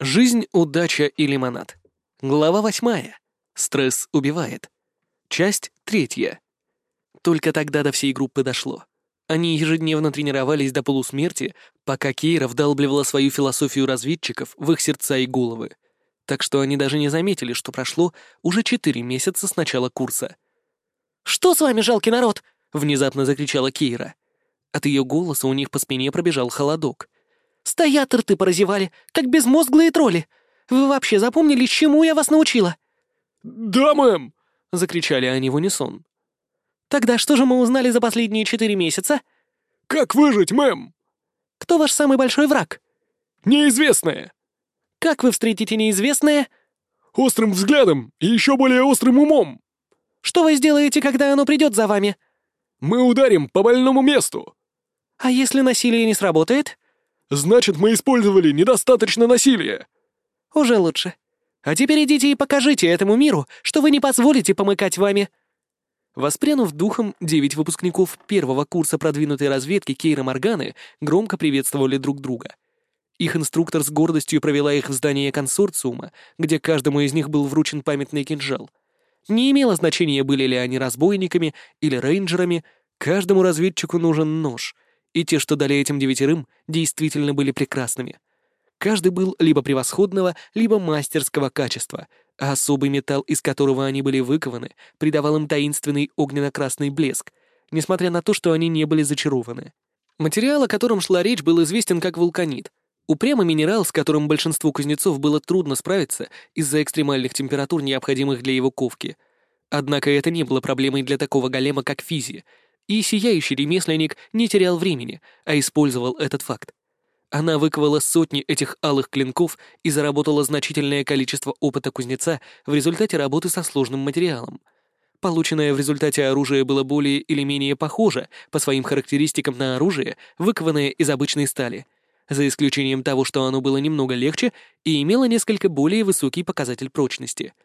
Жизнь, удача и лимонад. Глава восьмая. Стресс убивает. Часть третья. Только тогда до всей группы дошло. Они ежедневно тренировались до полусмерти, пока Кейра вдалбливала свою философию разведчиков в их сердца и головы. Так что они даже не заметили, что прошло уже четыре месяца с начала курса. «Что с вами, жалкий народ?» — внезапно закричала Кейра. От ее голоса у них по спине пробежал холодок. «Стоят рты поразевали, как безмозглые тролли! Вы вообще запомнили, чему я вас научила?» «Да, мэм!» — закричали они в унисон. «Тогда что же мы узнали за последние четыре месяца?» «Как выжить, мэм?» «Кто ваш самый большой враг?» «Неизвестное». «Как вы встретите неизвестное?» «Острым взглядом и еще более острым умом». «Что вы сделаете, когда оно придет за вами?» «Мы ударим по больному месту». «А если насилие не сработает?» «Значит, мы использовали недостаточно насилия». «Уже лучше. А теперь идите и покажите этому миру, что вы не позволите помыкать вами». Воспрянув духом, девять выпускников первого курса продвинутой разведки Кейра Морганы громко приветствовали друг друга. Их инструктор с гордостью провела их в здание консорциума, где каждому из них был вручен памятный кинжал. Не имело значения, были ли они разбойниками или рейнджерами, каждому разведчику нужен нож, и те, что дали этим девятерым, действительно были прекрасными. Каждый был либо превосходного, либо мастерского качества — а особый металл, из которого они были выкованы, придавал им таинственный огненно-красный блеск, несмотря на то, что они не были зачарованы. Материал, о котором шла речь, был известен как вулканит. Упрямый минерал, с которым большинству кузнецов было трудно справиться из-за экстремальных температур, необходимых для его ковки. Однако это не было проблемой для такого голема, как Физи, и сияющий ремесленник не терял времени, а использовал этот факт. Она выковала сотни этих алых клинков и заработала значительное количество опыта кузнеца в результате работы со сложным материалом. Полученное в результате оружие было более или менее похоже по своим характеристикам на оружие, выкованное из обычной стали, за исключением того, что оно было немного легче и имело несколько более высокий показатель прочности —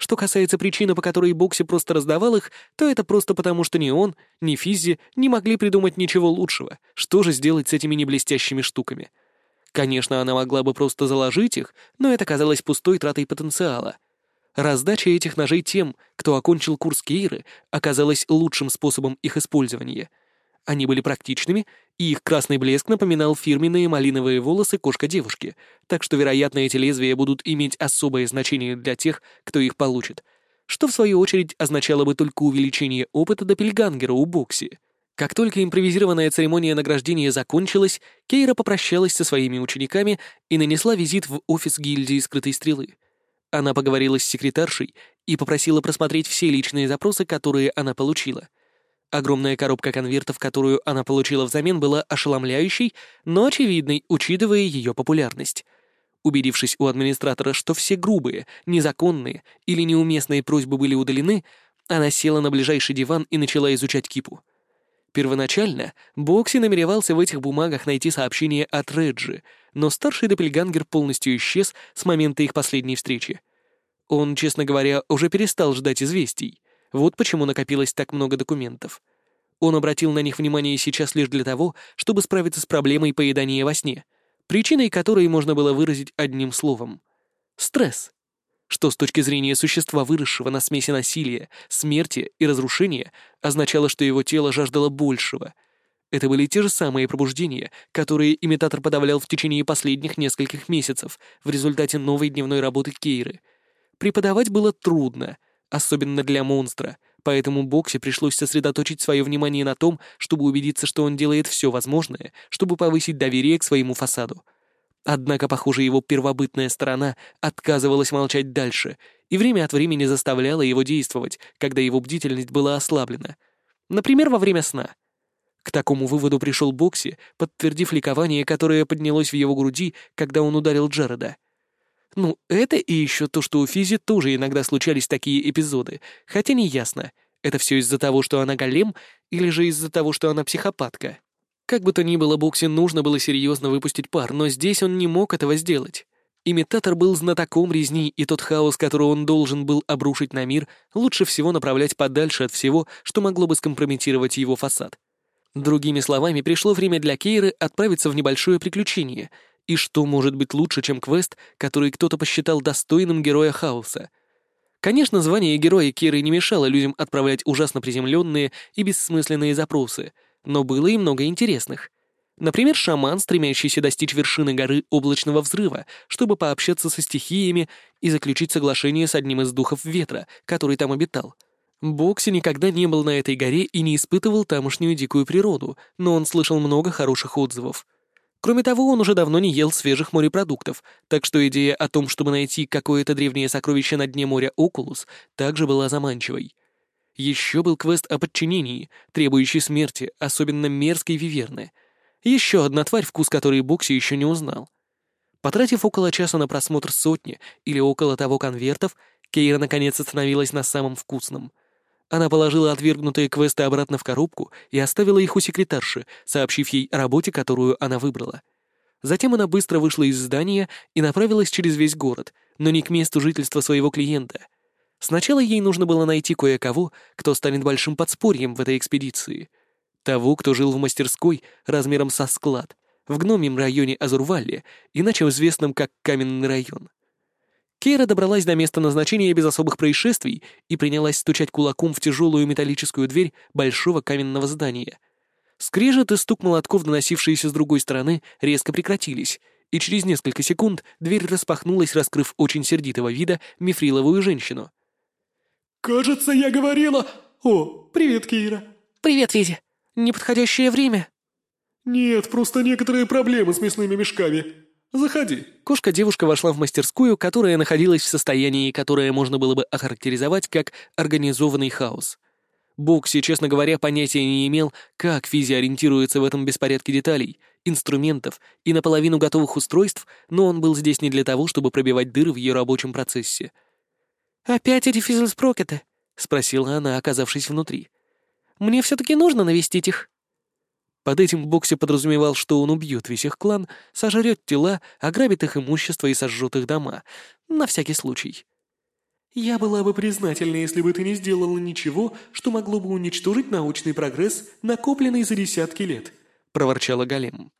что касается причины, по которой Бокси просто раздавал их, то это просто потому, что ни он, ни Физзи не могли придумать ничего лучшего. Что же сделать с этими неблестящими штуками? Конечно, она могла бы просто заложить их, но это казалось пустой тратой потенциала. Раздача этих ножей тем, кто окончил курс Кейры, оказалась лучшим способом их использования — они были практичными, и их красный блеск напоминал фирменные малиновые волосы кошка-девушки, так что, вероятно, эти лезвия будут иметь особое значение для тех, кто их получит, что, в свою очередь, означало бы только увеличение опыта Доппельгангера у Бокси. Как только импровизированная церемония награждения закончилась, Кейра попрощалась со своими учениками и нанесла визит в офис гильдии скрытой стрелы. Она поговорила с секретаршей и попросила просмотреть все личные запросы, которые она получила — Огромная коробка конвертов, которую она получила взамен, была ошеломляющей, но очевидной, учитывая ее популярность. Убедившись у администратора, что все грубые, незаконные или неуместные просьбы были удалены, она села на ближайший диван и начала изучать кипу. Первоначально Бокси намеревался в этих бумагах найти сообщение от Реджи, но старший Доппельгангер полностью исчез с момента их последней встречи. Он, честно говоря, уже перестал ждать известий. Вот почему накопилось так много документов. Он обратил на них внимание сейчас лишь для того, чтобы справиться с проблемой поедания во сне, причиной которой можно было выразить одним словом — стресс. Что с точки зрения существа, выросшего на смеси насилия, смерти и разрушения, означало, что его тело жаждало большего. Это были те же самые пробуждения, которые имитатор подавлял в течение последних нескольких месяцев в результате новой дневной работы Кейры. Преподавать было трудно — особенно для монстра, поэтому Боксе пришлось сосредоточить свое внимание на том, чтобы убедиться, что он делает все возможное, чтобы повысить доверие к своему фасаду. Однако, похоже, его первобытная сторона отказывалась молчать дальше и время от времени заставляла его действовать, когда его бдительность была ослаблена. Например, во время сна. К такому выводу пришел Бокси, подтвердив ликование, которое поднялось в его груди, когда он ударил Джареда — ну, это и еще то, что у Физи тоже иногда случались такие эпизоды, хотя не ясно, это все из-за того, что она голем, или же из-за того, что она психопатка. Как бы то ни было, Боксе нужно было серьезно выпустить пар, но здесь он не мог этого сделать. Имитатор был знатоком резни, и тот хаос, который он должен был обрушить на мир, лучше всего направлять подальше от всего, что могло бы скомпрометировать его фасад. Другими словами, пришло время для Кейры отправиться в небольшое приключение — И что может быть лучше, чем квест, который кто-то посчитал достойным героя хаоса? Конечно, звание героя Киры не мешало людям отправлять ужасно приземленные и бессмысленные запросы, но было и много интересных. Например, шаман, стремящийся достичь вершины горы облачного взрыва, чтобы пообщаться со стихиями и заключить соглашение с одним из духов ветра, который там обитал. Бокси никогда не был на этой горе и не испытывал тамошнюю дикую природу, но он слышал много хороших отзывов. Кроме того, он уже давно не ел свежих морепродуктов, так что идея о том, чтобы найти какое-то древнее сокровище на дне моря Окулус, также была заманчивой. Еще был квест о подчинении, требующий смерти, особенно мерзкой виверны. Еще одна тварь, вкус которой Бокси еще не узнал. Потратив около часа на просмотр сотни или около того конвертов, Кейра наконец остановилась на самом вкусном. Она положила отвергнутые квесты обратно в коробку и оставила их у секретарши, сообщив ей о работе, которую она выбрала. Затем она быстро вышла из здания и направилась через весь город, но не к месту жительства своего клиента. Сначала ей нужно было найти кое-кого, кто станет большим подспорьем в этой экспедиции. Того, кто жил в мастерской размером со склад, в гномьем районе Азурвалли, иначе известном как Каменный район. Кейра добралась до места назначения без особых происшествий и принялась стучать кулаком в тяжелую металлическую дверь большого каменного здания. Скрежет и стук молотков, доносившиеся с другой стороны, резко прекратились, и через несколько секунд дверь распахнулась, раскрыв очень сердитого вида мифриловую женщину. «Кажется, я говорила... О, привет, Кейра». «Привет, Визи. Неподходящее время». «Нет, просто некоторые проблемы с мясными мешками. Заходи». Кошка-девушка вошла в мастерскую, которая находилась в состоянии, которое можно было бы охарактеризовать как организованный хаос. Бокси, честно говоря, понятия не имел, как Физи ориентируется в этом беспорядке деталей, инструментов и наполовину готовых устройств, но он был здесь не для того, чтобы пробивать дыры в ее рабочем процессе. «Опять эти физлспрокеты?» — спросила она, оказавшись внутри. «Мне все-таки нужно навестить их». Под этим Бокси подразумевал, что он убьет весь их клан, сожрет тела, ограбит их имущество и сожжет их дома. На всякий случай. «Я была бы признательна, если бы ты не сделала ничего, что могло бы уничтожить научный прогресс, накопленный за десятки лет», — проворчала Голем.